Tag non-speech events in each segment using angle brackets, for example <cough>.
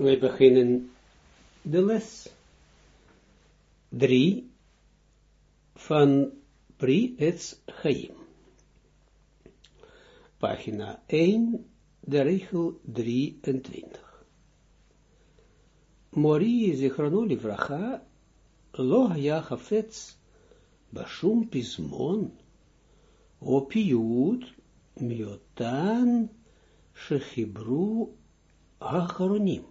We beginnen de les 3 van Pri Etz Chaim. Pagina 1, de regel 23. Mori zichronoli vracha, lo haya chafetz, bashum pismon, o piyut, miotan, shechibru, acharonim.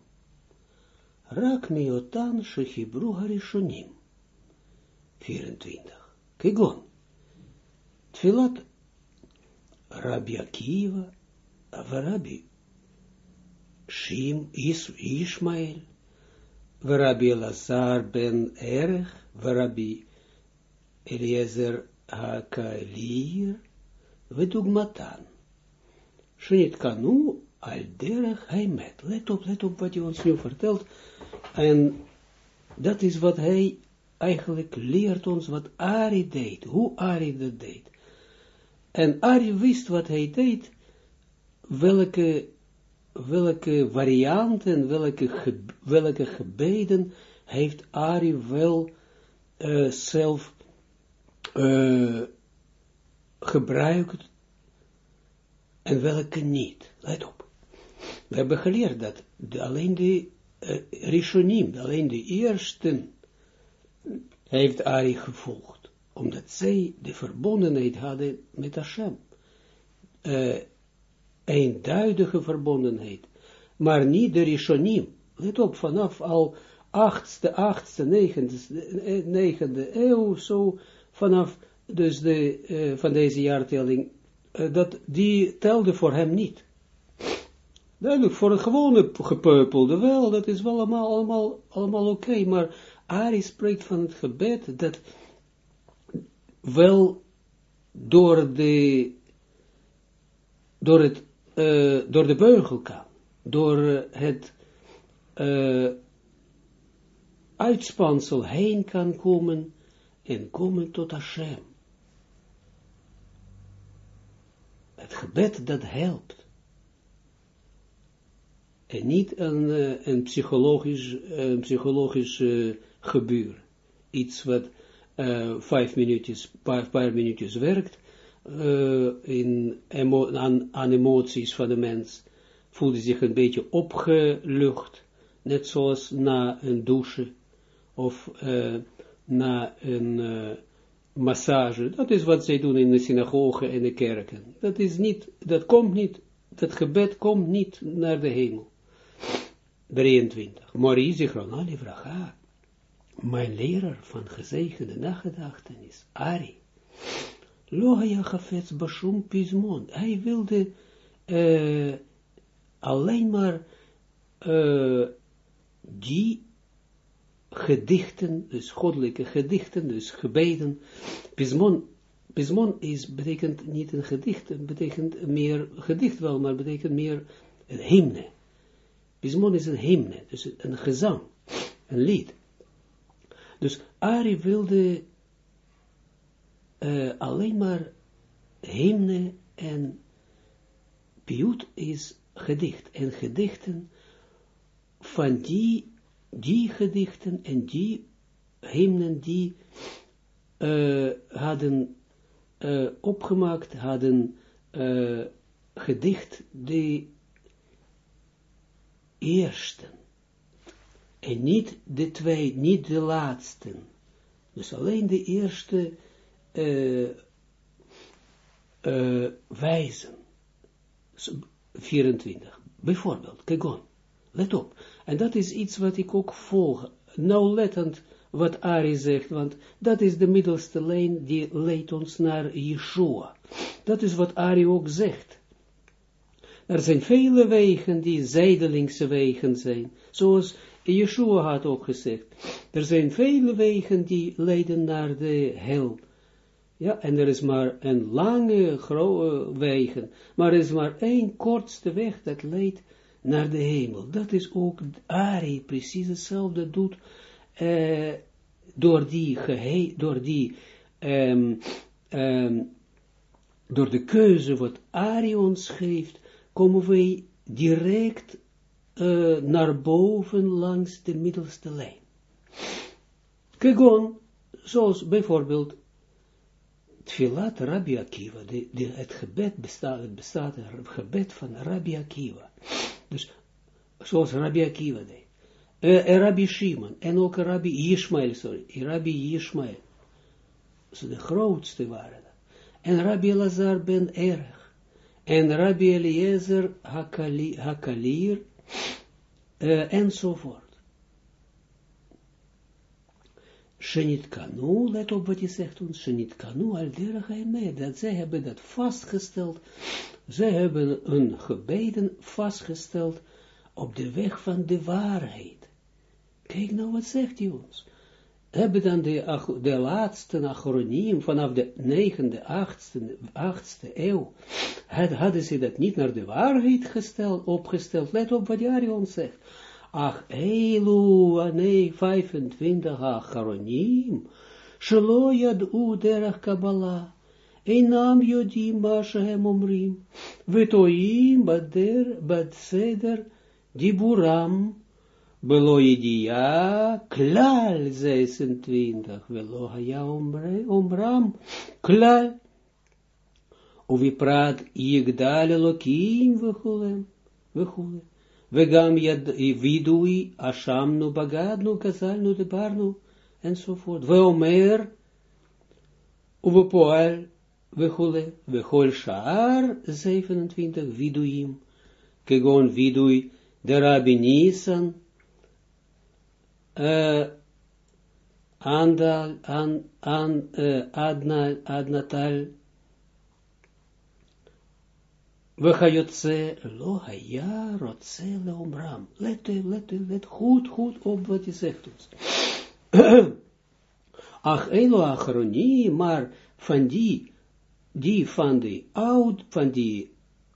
Rak miotan shechibru harishonim. 24. Kegon. Tfilat Rabbi Akiva, Rabbi Shim Is Ishmael, Rabbi Lazar ben Erech, Rabbi Eliezer HaKalir, Al derech haimet. Let op, let op wat hij ons nu vertelt. En dat is wat hij eigenlijk leert ons, wat Ari deed. Hoe Ari dat deed. En Ari wist wat hij deed, welke, welke varianten, welke, welke gebeden heeft Ari wel uh, zelf uh, gebruikt en welke niet. Let op. We hebben geleerd dat alleen de uh, Rishonim, alleen de eersten, heeft Ari gevolgd, omdat zij de verbondenheid hadden met Hashem. Uh, eenduidige verbondenheid, maar niet de Rishonim. Let op, vanaf al achtste, achtste, negende, negende eeuw, zo, vanaf dus de, uh, van deze jaartelling, dat die telde voor hem niet. Duidelijk, voor een gewone gepeupelde wel, dat is wel allemaal, allemaal, allemaal oké, maar Ari spreekt van het gebed dat wel door de, door het, uh, door de beugel kan, door het uh, uitspansel heen kan komen en komen tot Hashem. Het gebed dat helpt en niet een, uh, een psychologisch, een psychologisch gebeuren. Iets wat uh, vijf minuutjes, paar, paar minuutjes werkt, in aan, emoties van de mens, voelde zich een beetje opgelucht, net zoals na een douche, of na een massage. Dat is wat zij doen in de synagogen en de kerken. Dat is niet, dat komt niet, dat gebed komt niet naar de hemel. 23. Marie Zichronali vraga. Mijn leraar van gezegende nagedachtenis, Ari. Lohaya gafets bashum pismon. Hij wilde uh, alleen maar uh, die gedichten, dus goddelijke gedichten, dus gebeden. Pismon, pismon is, betekent niet een gedicht, betekent meer, gedicht wel, maar betekent meer een hymne. Pismon is een hymne, dus een gezang, een lied. Dus Ari wilde uh, alleen maar hymne en piut is gedicht. En gedichten van die, die gedichten en die hymnen die uh, hadden uh, opgemaakt, hadden gedicht die eersten. En niet de twee, niet de laatsten. Dus alleen de eerste uh, uh, wijzen. 24. Bijvoorbeeld, Kegon. Let op. En dat is iets wat ik ook volg. Nauwlettend wat Ari zegt, want dat is de middelste lijn die leidt ons naar Yeshua. Dat is wat Ari ook zegt. Er zijn vele wegen die zijdelingse wegen zijn, zoals Yeshua had ook gezegd. Er zijn vele wegen die leiden naar de hel. Ja, en er is maar een lange, grote wegen, maar er is maar één kortste weg dat leidt naar de hemel. Dat is ook Ari, precies hetzelfde doet, uh, door die, gehe door die, um, um, door de keuze wat Ari ons geeft, komen wij direct uh, naar boven langs de middelste lijn. Kegon, zoals bijvoorbeeld Tfilat Rabbi Akiva, de, het gebed bestaat, het bestaat het gebed van Rabbi Akiva. Dus, zoals Rabbi Akiva deed. Uh, Rabbi Shimon, en ook Rabbi Yishmael, sorry, Rabbi Yishmael. Ze de grootste waren. En Rabbi Lazar ben Erg. En Rabbi Eliezer Hakalir, uh, enzovoort. Shenit kanu, let op wat je zegt ons, Shenit kanu al derech dat zij hebben dat vastgesteld, zij hebben een gebeden vastgesteld op de weg van de waarheid. Kijk nou, wat zegt hij ons? Hebben dan de, de laatste acroniem vanaf de negende, achtste, achtste eeuw, hadden ze dat niet naar de waarheid gesteld, opgesteld. Let op wat Jarion zegt. Ach, Eilu, nee, 25 Acharonim, Shelo yadu derach Kabbalah, Einam yodim ma shehem omrim, Vetoim bader, badseder, Diburam, Belo yedia, klal 26, Velo haya omram, klal, Uvi praat yigdal elokim, Vechulem, Vechulem. Vegam yad vidui, ashamnu bagadnu, kazalnu de barnu, enzovoort. We omer, uwe poel, we vechol shaar, 27, viduim, kegon vidui, de rabbi Nisan, uh, andal, an, an, uh, adna, adnatal, gajotze lo haya rotze leomram. Let, let, let goed, goed op wat je zegt ons. <clears throat> Ach, elo achroni, maar van die, die van de oud, van die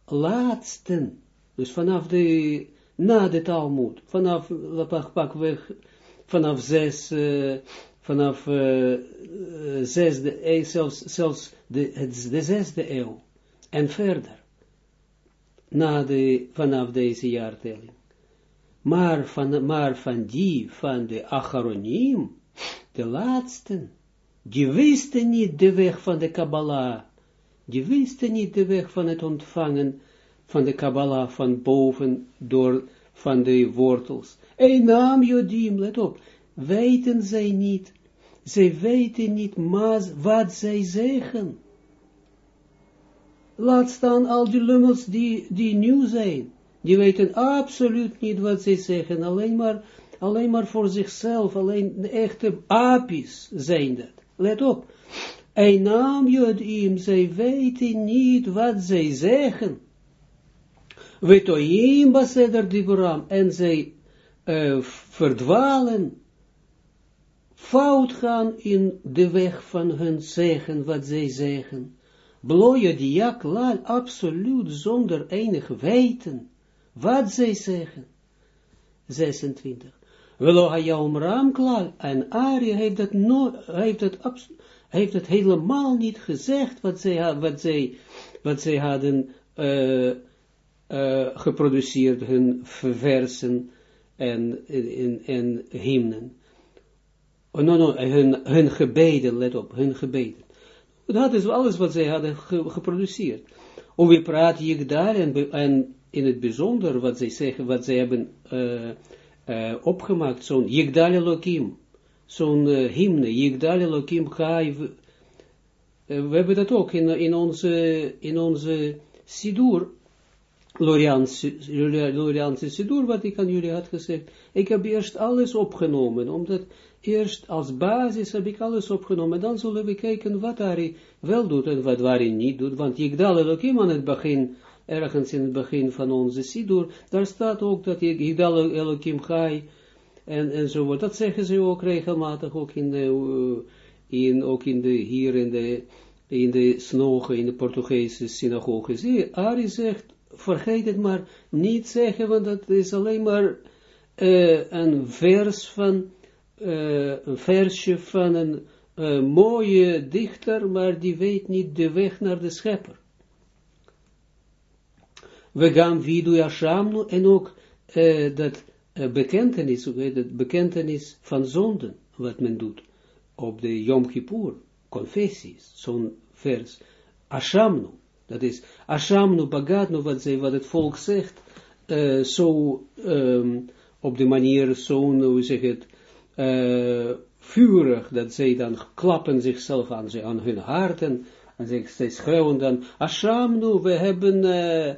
laatsten, dus vanaf de, na de Talmud, vanaf, pak weg, vanaf zes, uh, vanaf uh, zesde, zelfs, zelfs de, de zesde eeuw, en verder na de, vanaf deze jaartelling. Maar van, maar van die, van de Acharonim, de laatsten, die wisten niet de weg van de Kabbalah, die wisten niet de weg van het ontvangen van de Kabbalah van boven, door, van de wortels. En naam Jodim, let op, weten zij niet, zij weten niet maar wat zij zeggen. Laat staan al die lummels die, die nieuw zijn. Die weten absoluut niet wat ze zeggen. Alleen maar, alleen maar voor zichzelf. Alleen de echte apies zijn dat. Let op. En naam Jodim, zij weten niet wat zij zeggen. Wetoim baseder diburam. En zij uh, verdwalen. Fout gaan in de weg van hun zeggen wat zij zeggen bloeien die ja klaar, absoluut zonder enig weten, wat zij zeggen. 26. Velo haya omram klaar, en Ari heeft no, heeft dat, heeft dat helemaal niet gezegd, wat zij, wat zij, wat zij hadden uh, uh, geproduceerd, hun versen en, en, en hymnen. Oh, no, no, hun, hun gebeden, let op, hun gebeden. Dat is alles wat zij hadden geproduceerd. Of we praten daar en, en, in het bijzonder wat zij zeggen, wat zij hebben uh, uh, opgemaakt, zo'n Yigdal Elohim, zo'n uh, hymne, Yigdal Elohim Chai, we hebben dat ook in, in onze, in onze Sidur, Loriaanse Sidur, wat ik aan jullie had gezegd. Ik heb eerst alles opgenomen, omdat eerst als basis heb ik alles opgenomen, dan zullen we kijken wat hij wel doet en wat hij niet doet, want Yigdal Elohim aan het begin, ergens in het begin van onze Sidur, daar staat ook dat Yigdal Elohim Chai, en, en zo dat zeggen ze ook regelmatig, ook in de, uh, in, ook in de, hier in de, in de snogen, in de Portugese synagoge. Zie, Ari zegt, vergeet het maar, niet zeggen, want dat is alleen maar uh, een vers van, uh, een versje van een uh, mooie dichter, maar die weet niet de weg naar de schepper. We gaan vidu yashamnu, en ook dat bekentenis, het bekentenis van zonden, wat men doet, op de Yom Kippur, confessies, zo'n vers, Ashamnu, dat is, Ashamnu Bagadnu, wat, wat het volk zegt, uh, zo, um, op de manier, zo'n, hoe zeg het, uh, vurig, dat zij dan klappen zichzelf aan, aan hun harten, en zij schreeuwen dan, Ashamnu, we hebben, uh,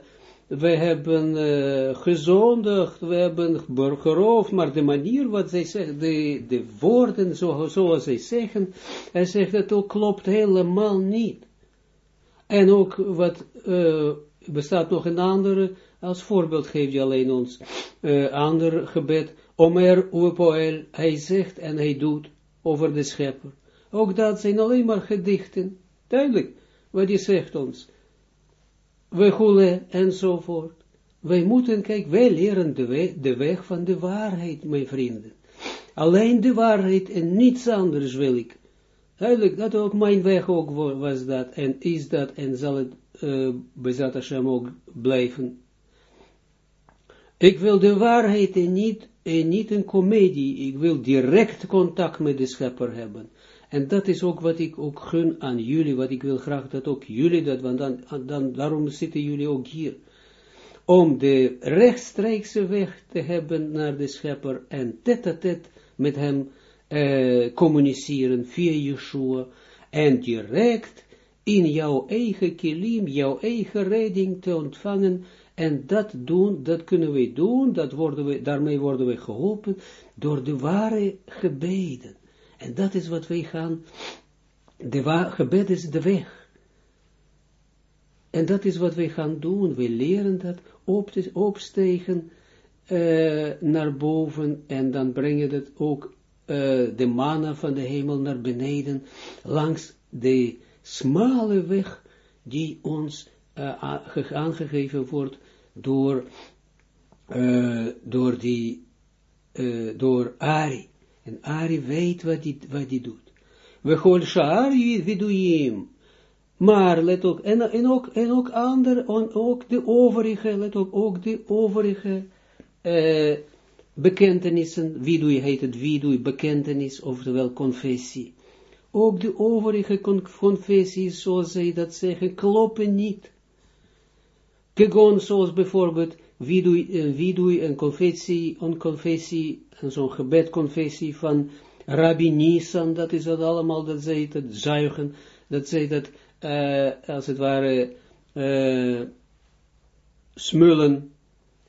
we hebben uh, gezondigd, we hebben geroofd, maar de manier wat zij zeggen, de, de woorden zo, zoals zij zeggen, hij zegt dat ook klopt helemaal niet. En ook wat, uh, bestaat nog een andere, als voorbeeld geeft hij alleen ons, uh, ander gebed, Omer Uwepoel, hij zegt en hij doet over de schepper. Ook dat zijn alleen maar gedichten, duidelijk, wat hij zegt ons we goelen enzovoort. Wij moeten, kijk, wij leren de weg, de weg van de waarheid, mijn vrienden. Alleen de waarheid en niets anders wil ik. Duidelijk, dat ook mijn weg ook was dat, en is dat, en zal het uh, bezat Hashem ook blijven. Ik wil de waarheid en niet, en niet een komedie, ik wil direct contact met de schepper hebben. En dat is ook wat ik ook gun aan jullie, wat ik wil graag dat ook jullie dat, want dan, dan daarom zitten jullie ook hier. Om de rechtstreekse weg te hebben naar de schepper en tet-a-tet met hem eh, communiceren via Yeshua en direct in jouw eigen kilim, jouw eigen redding te ontvangen en dat doen, dat kunnen we doen, dat worden we, daarmee worden we geholpen door de ware gebeden. En dat is wat wij gaan, de gebed is de weg. En dat is wat wij gaan doen, we leren dat op te, opstegen uh, naar boven en dan brengen dat ook uh, de mannen van de hemel naar beneden, langs de smale weg die ons uh, aangegeven wordt door, door die, door Ari. En Ari weet wat hij wat die doet. We gooien Shari viduim. Maar let ook, en, en ook, en ook ander, ook de overige, let ook, ook de overige uh, bekentenissen, vidui heet het vidui, bekentenis, oftewel confessie. Ook de overige confessies, zoals zij dat zeggen, kloppen niet. Kegon, zoals bijvoorbeeld, vidui, uh, vidui en confessie, en confessie zo'n gebedconfessie van Rabbi Nisan, dat is dat allemaal, dat zij dat zuigen, dat zij dat, uh, als het ware, uh, smullen.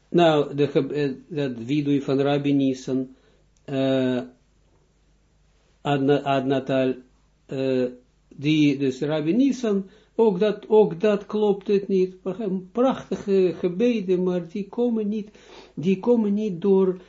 Nou, de, uh, dat video van Rabbi Nisan, uh, Adnatal, die, dus Rabbi Nisan, ook dat, ook dat klopt het niet. Prachtige gebeden, maar die komen niet, die komen niet door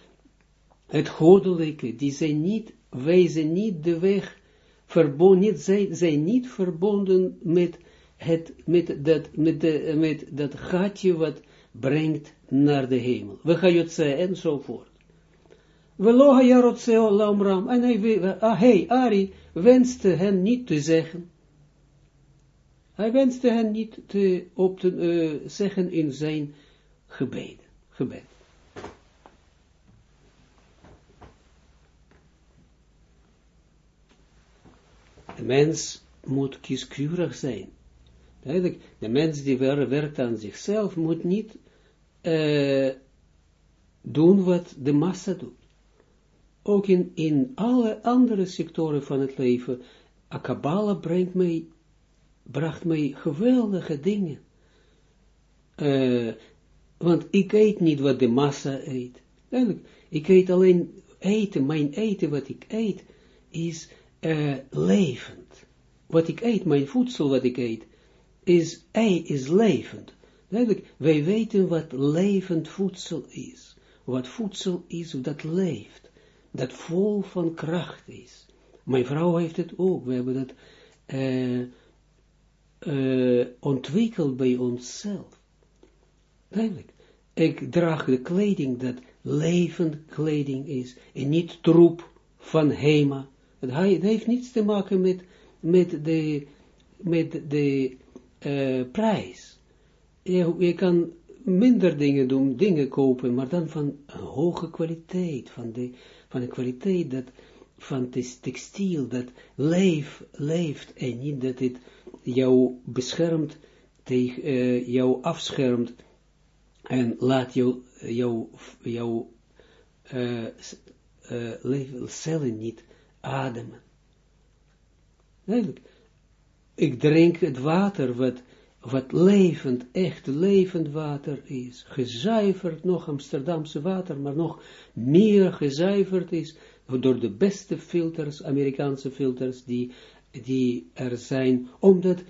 het goddelijke, die zijn niet, wijzen niet de weg, verbonden, niet, zijn, zijn niet verbonden met het, met dat, met, de, met dat gatje wat brengt naar de hemel. We gaan het enzovoort. We loha jarotseo lamram, en hij, ah, hey, Ari wenste hen niet te zeggen. Hij wenste hen niet te, op te uh, zeggen in zijn gebed. gebed. De mens moet kieskeurig zijn. De mens die werkt aan zichzelf moet niet uh, doen wat de massa doet. Ook in, in alle andere sectoren van het leven, Akabala brengt mij, bracht mij geweldige dingen. Uh, want ik eet niet wat de massa eet. Ik eet alleen eten, mijn eten wat ik eet, is uh, levend. Wat ik eet, mijn voedsel wat ik eet, is, ei is levend. Duidelijk, wij weten wat levend voedsel is. Wat voedsel is dat leeft. Dat vol van kracht is. Mijn vrouw heeft het ook. We hebben dat uh, uh, ontwikkeld bij onszelf. Duidelijk. Ik draag de kleding dat levend kleding is. En niet troep van Hema. Het, heeft niets te maken met, met de, met de uh, prijs. Je, je, kan minder dingen doen, dingen kopen, maar dan van een hoge kwaliteit, van de, van de kwaliteit dat, van het textiel, dat leef, leeft, en niet dat het jou beschermt, tegen, uh, jou afschermt, en laat jou, jou, jou uh, uh, cellen niet ademen. Eigenlijk, ik drink het water wat, wat levend, echt levend water is, gezuiverd, nog Amsterdamse water, maar nog meer gezuiverd is, door de beste filters, Amerikaanse filters, die, die er zijn, omdat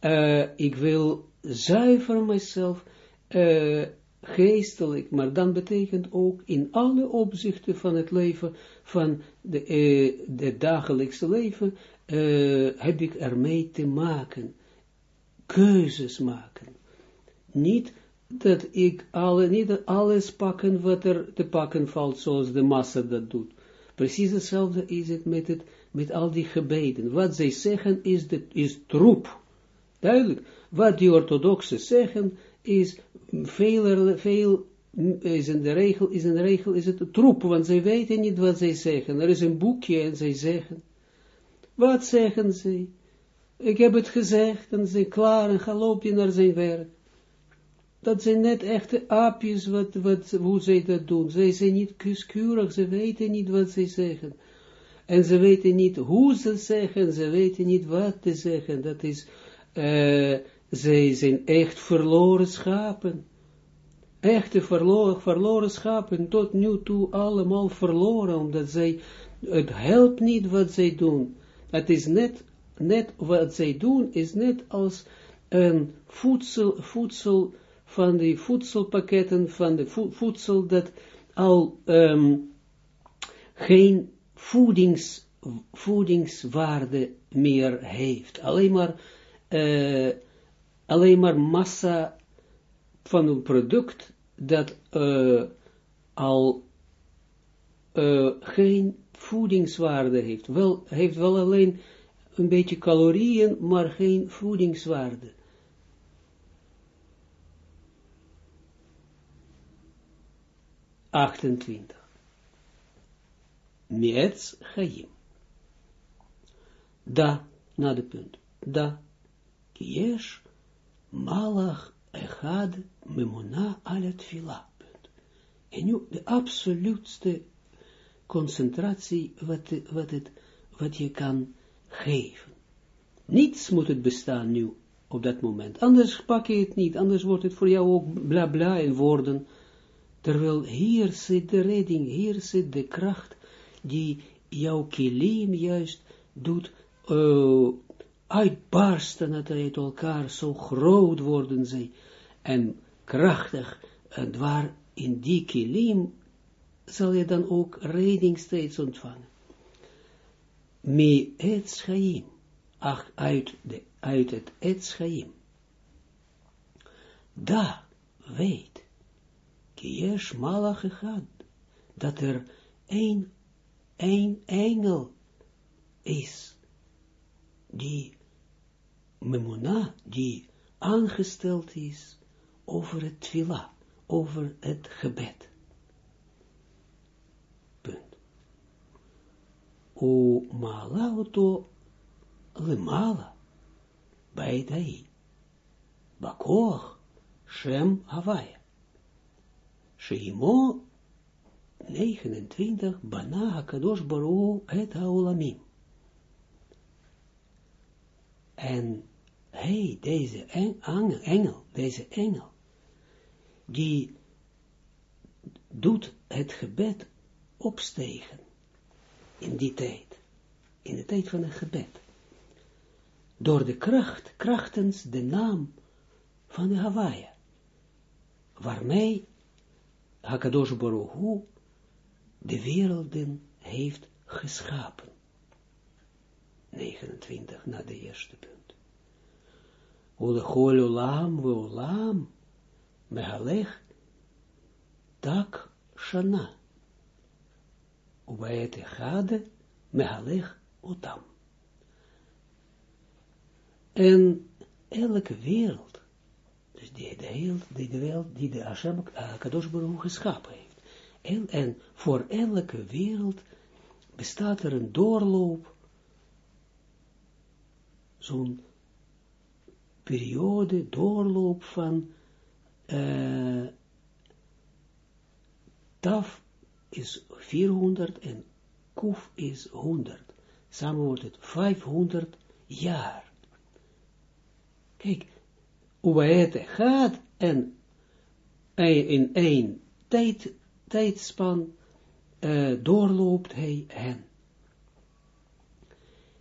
uh, ik wil zuiveren mezelf, uh, geestelijk, maar dan betekent ook in alle opzichten van het leven, van de, het dagelijkse leven, heb ik ermee te maken. Keuzes maken. Niet dat ik alle, niet alles pakken wat er te pakken valt, zoals de massa dat doet. Precies hetzelfde is het met, het, met al die gebeden. Wat zij zeggen is, de, is troep. Duidelijk. Wat die orthodoxen zeggen is veel, veel is in de regel, is in de regel, is het troep, want zij weten niet wat zij zeggen. Er is een boekje en zij zeggen. Wat zeggen ze? Ik heb het gezegd en ze klaar en ga loop je naar zijn werk. Dat zijn net echte aapjes wat, wat, hoe zij dat doen. Zij zijn niet kieskeurig, ze weten niet wat zij zeggen. En ze weten niet hoe ze zeggen, ze weten niet wat te zeggen. Dat is, uh, zij zijn echt verloren schapen. Echte verloren, verloren schapen, tot nu toe allemaal verloren, omdat zij, het helpt niet wat zij doen. Het is net, net wat zij doen, is net als een voedsel, voedsel van die voedselpakketten, van de voedsel dat al um, geen voedings, voedingswaarde meer heeft. Alleen maar, uh, alleen maar massa van een product dat uh, al uh, geen voedingswaarde heeft. Wel, heeft wel alleen een beetje calorieën, maar geen voedingswaarde. Achtentwintig. Mietz Chaim. Da, na de punt. Da, kiesh, malach, echad, memona, alet fila. En nu de absoluutste concentratie wat, wat, wat je kan geven. Niets moet het bestaan nu, op dat moment. Anders pak je het niet, anders wordt het voor jou ook bla bla in woorden. Terwijl hier zit de redding, hier zit de kracht die jouw kilim juist doet uh, uitbarsten uit elkaar, zo groot worden zij en krachtig, en waar in die kilim zal je dan ook redding steeds ontvangen. Me et schaim, ach, uit, de, uit het et schaim. Da, weet, kiesh malach echad, dat er een, een engel is, die memuna, die aangesteld is over het twila, over het gebed. U mala oto lemala, bij dai, bakoch, shem havaya. Sheimo 29, bana hakadosh baru et haolamim. En hij, deze engel, deze engel, die doet het gebed opstegen in die tijd, in de tijd van het gebed, door de kracht, krachtens de naam van de Hawaii, waarmee Hakadosh Baruch Hu de werelden heeft geschapen. 29 na de eerste punt. Ulechol olam we mehalech tak shana Ubaet echade mehalech otam. En elke wereld, dus die de, heel, die de wereld, die de Hashem Kadosh Baruch geschapen heeft. En, en voor elke wereld bestaat er een doorloop, zo'n periode, doorloop van Taf is 400 en Kuf is 100. Samen wordt het 500 jaar. Kijk, het gaat en in één tijd, tijdspan uh, doorloopt hij hen.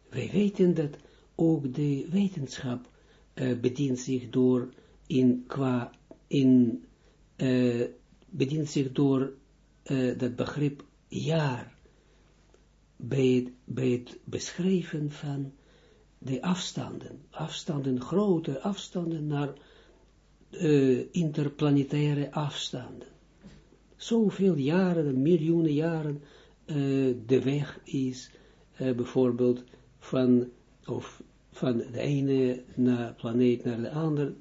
Wij weten dat ook de wetenschap uh, bedient zich door in qua in uh, bedient zich door dat begrip jaar bij het, bij beschrijven van de afstanden, afstanden, grote afstanden naar uh, interplanetaire afstanden. Zoveel jaren, miljoenen jaren, uh, de weg is bijvoorbeeld van, of van de ene naar planeet naar de andere,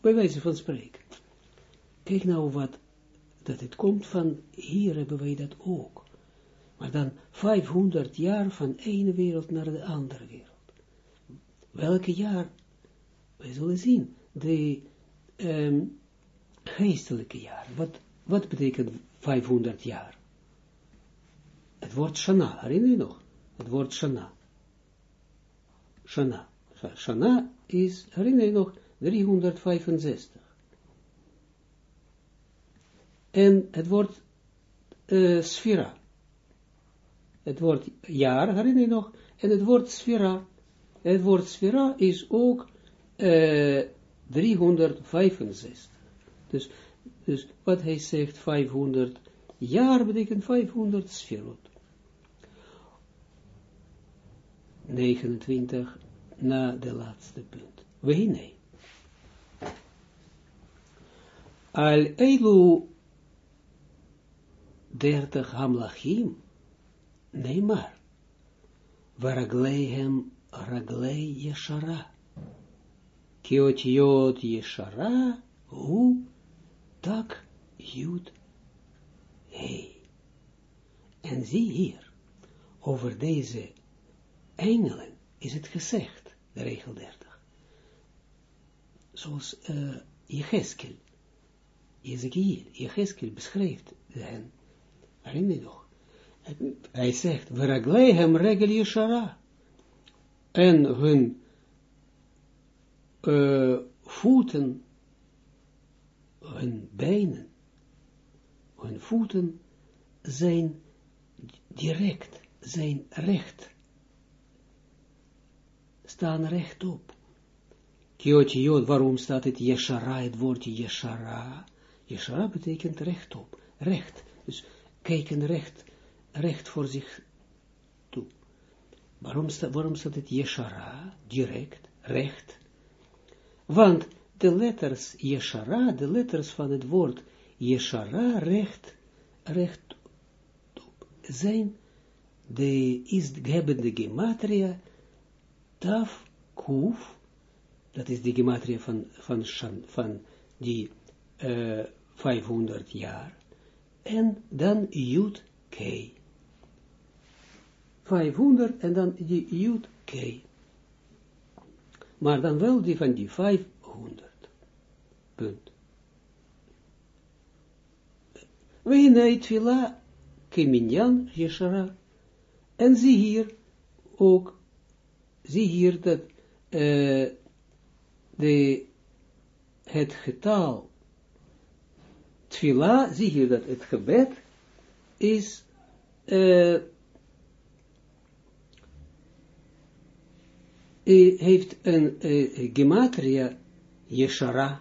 bij wijze van spreken. Kijk nou wat, dat het komt van, hier hebben wij dat ook. Maar dan 500 jaar van ene wereld naar de andere wereld welke jaar, wij zullen zien, de um, geestelijke jaar. Wat, wat betekent 500 jaar? Het woord Shana, herinner je nog? Het woord Shana. Shana. Shana is, herinner je nog, 365. En het woord uh, sfera. Het woord jaar, herinner je nog? En het woord sfera het woord sfera is ook uh, 365. Dus, dus wat hij zegt, 500 jaar betekent 500 sferot. 29 na de laatste punt. We nee. Al 30 hamlachim, nee maar, hem raglei yeshara. Kiotiot yeshara, hu tak jud hei. En zie hier, over deze engelen is het gezegd, de regel 30. Zoals uh, Jecheskel, Ezekiel, Jecheskel beschrijft hen. Herinner je nog? Hij zegt, hem regel Yeshara en hun uh, voeten, hun benen, hun voeten zijn direct, zijn recht, staan rechtop. Kiotiot, waarom staat het Yeshara, het woordje Yeshara? Yeshara betekent rechtop, recht. Dus kijken recht, recht voor zich Waarom, sta, waarom staat het Yeshara, direct, recht? Want de letters Yeshara, de letters van het woord Yeshara, recht, recht, zijn, de, is, hebben de gematria, taf, kuf, dat is de gematria van, van, van die uh, 500 jaar, en dan Jud K. 500 en dan die Jud K. Maar dan wel die van die 500. Punt. Weinei tfila keminyan yeshara. En zie hier ook, zie hier dat uh, de, het getal tfila, zie hier dat het gebed is uh, heeft een uh, gematria yeshara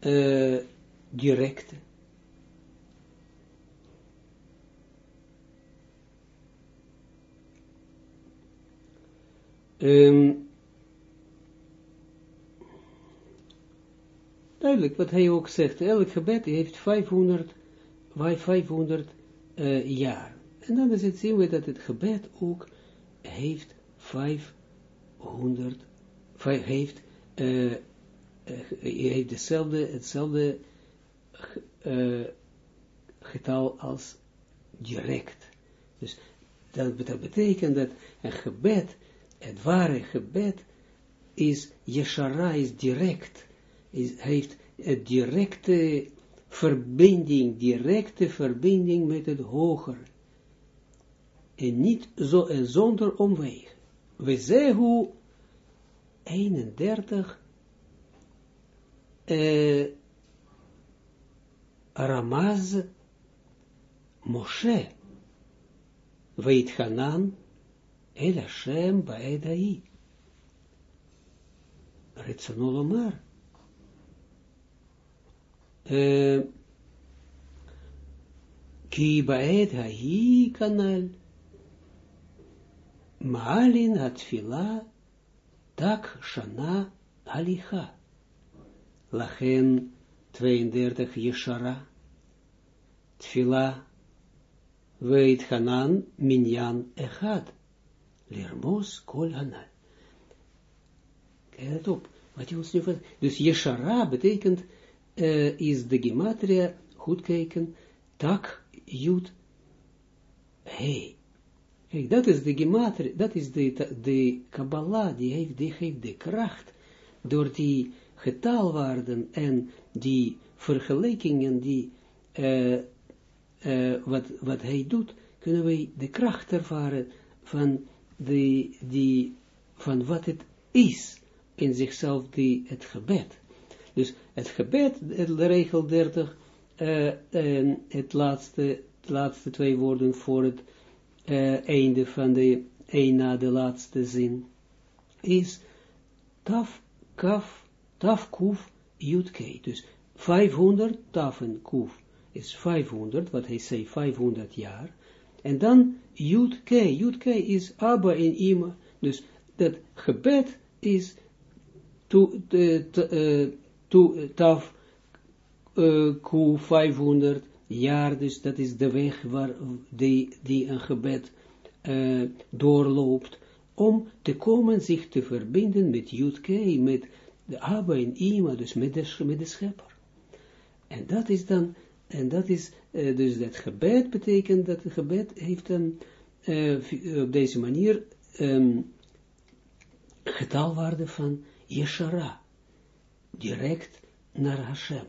uh, directe. Um, duidelijk wat hij ook zegt, elk gebed heeft 500, 500 uh, jaar. En dan is het zien we dat het gebed ook heeft 500 100, heeft uh, je heeft hetzelfde uh, getal als direct. Dus dat, dat betekent dat een gebed, het ware gebed, is, Yeshara is direct, is, heeft een directe verbinding, directe verbinding met het hoger. En niet zo, en zonder omwegen. We zeggen 31 uh, Ramaz Moshe Veit Hanan El Hashem Baedai Ritzanolomar Ki Baed Hai Kanal Maalin Atfila Tak Shana Alicha Lachen 32 Yeshara Tfila Weet Hanan Minyan Echad Lermos Kol Hanal Kijk op, wat je ons nu. Dus Yeshara betekent, is de gematria, goed kijken, tak, jut, hey. Kijk, dat is de gematria, dat is de, de Kabbalah, die heeft, die heeft de kracht, door die getalwaarden en die vergelijkingen die uh, uh, wat, wat hij doet, kunnen wij de kracht ervaren van, de, die, van wat het is in zichzelf, die, het gebed. Dus het gebed, de regel 30, uh, en het laatste, de laatste twee woorden voor het uh, einde van de een na de laatste zin, is taf, kaf, taf, kuf, jutke. Dus 500, taf en kuf is 500, wat hij zei, 500 jaar. En dan Jud K. Jud K is Abba en Ima. Dus dat gebed is to, uh, to, taf uh, Q 500 jaar. Dus dat is de weg waar die, die een gebed uh, doorloopt. Om te komen zich te verbinden met Jud K. Met de Abba en Ima. Dus met de, met de schepper. En dat is dan en dat is, dus dat gebed betekent dat het gebed heeft uh, op deze manier, um, getalwaarde van Yeshara, direct naar Hashem.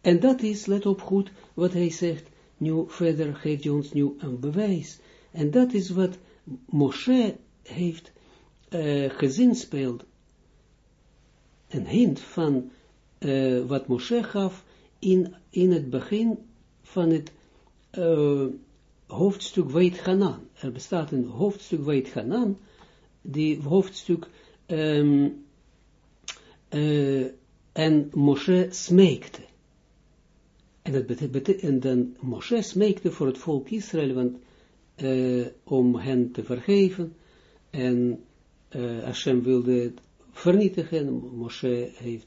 En dat is, let op goed, wat hij zegt, nu verder geeft hij ons nu een bewijs. En dat is wat Moshe heeft uh, gezinspeeld. Een hint van uh, wat Moshe gaf in, in het begin van het uh, hoofdstuk Weet Hanan. Er bestaat een hoofdstuk Weet Hanan, die hoofdstuk um, uh, en Moshe smeekte. En, dat betekent, en dan Moshe smeekte voor het volk Israël, want uh, om hen te vergeven, en uh, Hashem wilde het vernietigen, Moshe heeft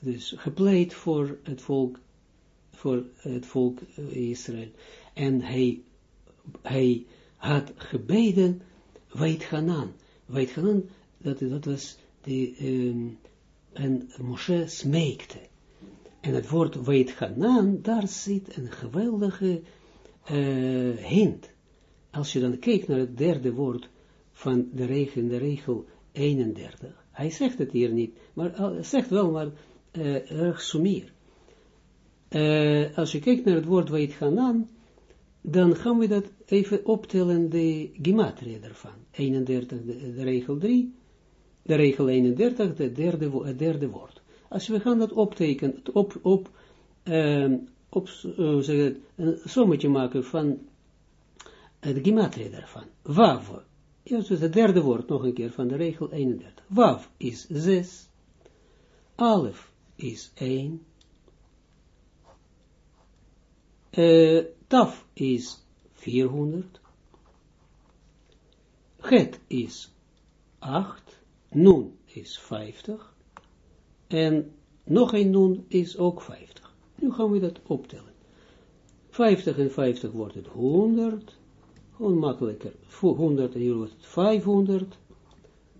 dus gepleit voor het volk, voor het volk Israël. En hij, hij had gebeden, weet Hanan. Weet Hanan, dat, dat was de, um, en Moshe smeekte. En het woord weet Hanan, daar zit een geweldige uh, hint. Als je dan kijkt naar het derde woord van de regel, de regel 31, hij zegt het hier niet, maar hij zegt wel, maar uh, erg sumier. Als je kijkt naar het woord weet gaan dan gaan we dat even optellen, de gematria daarvan. 31, de, de, regel 3, de regel 31, de derde, het derde woord. Als we gaan dat optekenen, op, op, uh, op uh, zeg het, een sommetje maken van de gematria daarvan. Wav, ja, dus het derde woord nog een keer van de regel 31. Wav is 6. Alef is 1. Uh, taf is 400. Het is 8. Nun is 50. En nog een nun is ook 50. Nu gaan we dat optellen. 50 en 50 wordt het 100. Gewoon makkelijker. 100 en hier wordt het 500.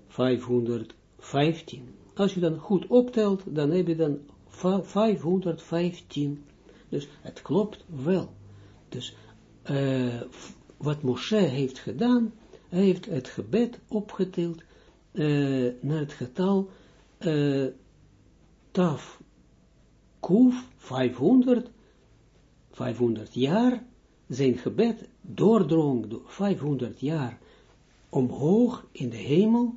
515. Als je dan goed optelt, dan heb je dan 515. Dus het klopt wel. Dus uh, wat Moshe heeft gedaan, hij heeft het gebed opgeteld uh, naar het getal uh, taf kuf 500, 500 jaar, zijn gebed doordrong door 500 jaar omhoog in de hemel,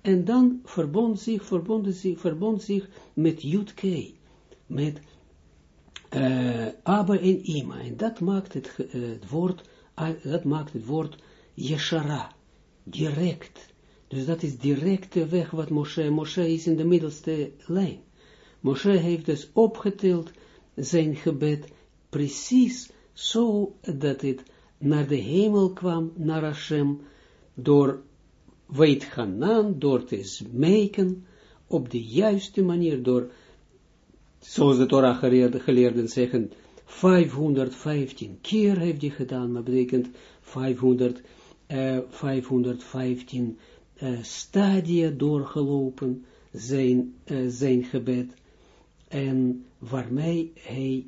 en dan verbond zich, verbond zich, verbond zich met Jutke, met uh, Abba en Ima, en dat maakt het, het woord, dat maakt het woord Yeshara, direct, dus dat is directe weg wat Moshe, Moshe is in de middelste lijn. Moshe heeft dus opgetild zijn gebed precies zo dat het naar de hemel kwam, naar Hashem, door weet gaan door te smeken, op de juiste manier, door, zoals de Torah geleerden zeggen, 515 keer heeft hij gedaan, maar betekent 500, uh, 515 uh, stadia doorgelopen, zijn, uh, zijn gebed, en waarmee hij,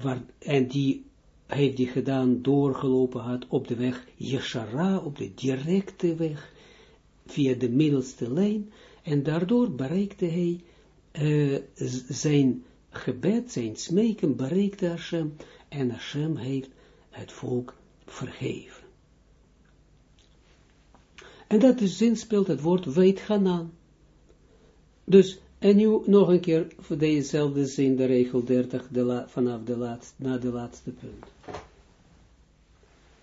waar, en die heeft hij gedaan, doorgelopen had op de weg Yeshara, op de directe weg, via de middelste lijn, en daardoor bereikte hij uh, zijn gebed, zijn smeken, bereikte Hashem, en Hashem heeft het volk vergeven. En dat is zin speelt het woord weet gaan Dus en nu nog een keer voor dezezelfde zin, de regel 30, de vanaf de laatste, na de laatste punt.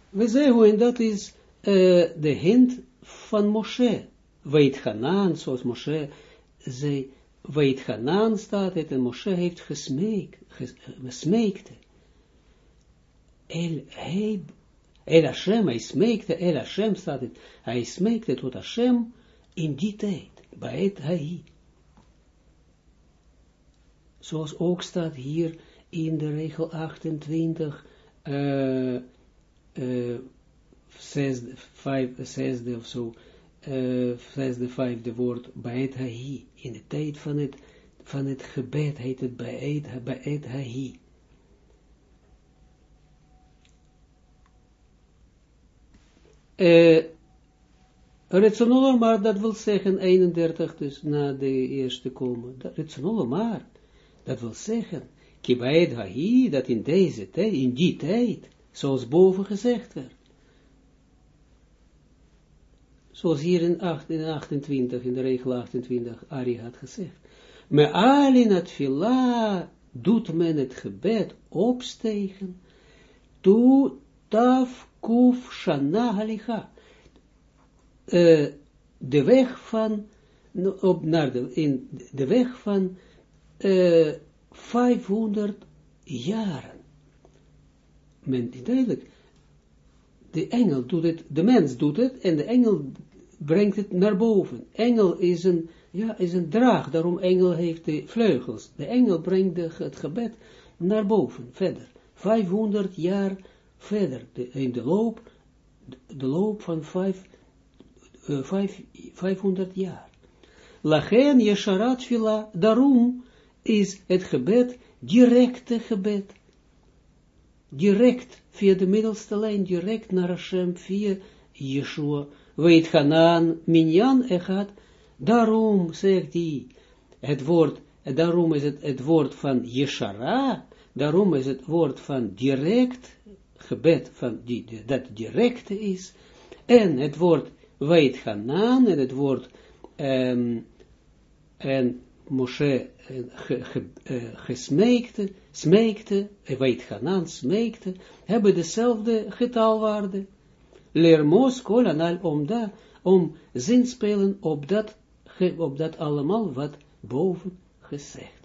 We zeggen, en dat is uh, de hint van Moshe. Weet Hanaan, zoals Moshe zei, weet Hanaan staat het, en Moshe heeft gesmeekt, gesmeekte. El, hij, El Hashem, hij smeekte, El Hashem staat het, hij smeekte tot Hashem in die tijd, bij het hij zoals ook staat hier in de regel 28, uh, uh, zesde, of zo, uh, zesde, vijfde woord, bij het hahi, in de tijd van het, van het gebed heet het bij het. Uh, maar dat wil zeggen 31, dus na de eerste komen. maar dat wil zeggen, kibaed hahi, dat in deze tijd, in die tijd, zoals boven gezegd werd. Zoals hier in, 8, in 28, in de regel 28, Ari had gezegd. Me alin het fila doet men het gebed opstegen, tu taf kuf shana halicha. De weg van, op naar de, in de weg van uh, 500 jaren. Men, duidelijk, de engel doet het, de mens doet het, en de engel brengt het naar boven. Engel is een, ja, is een draag, daarom engel heeft de vleugels. De engel brengt het gebed naar boven, verder. 500 jaar verder, de, in de loop, de, loop van 5, uh, 5, 500 jaar. Lachen Yesharat Vila, daarom is het gebed directe gebed. Direct, via de middelste lijn, direct naar Hashem, via Yeshua. Weet Hanan, Minyan Echad, daarom zegt hij, het woord, daarom is het het woord van Yeshara, daarom is het woord van direct, gebed van die, dat directe is, en het woord weet Hanan, en het woord, um, en Moshe gesmeekte, smeekte, weet Hanan smeekte, hebben dezelfde getalwaarde. Leer Mos kolanal om, da, om zinspelen op dat, op dat allemaal wat boven gezegd.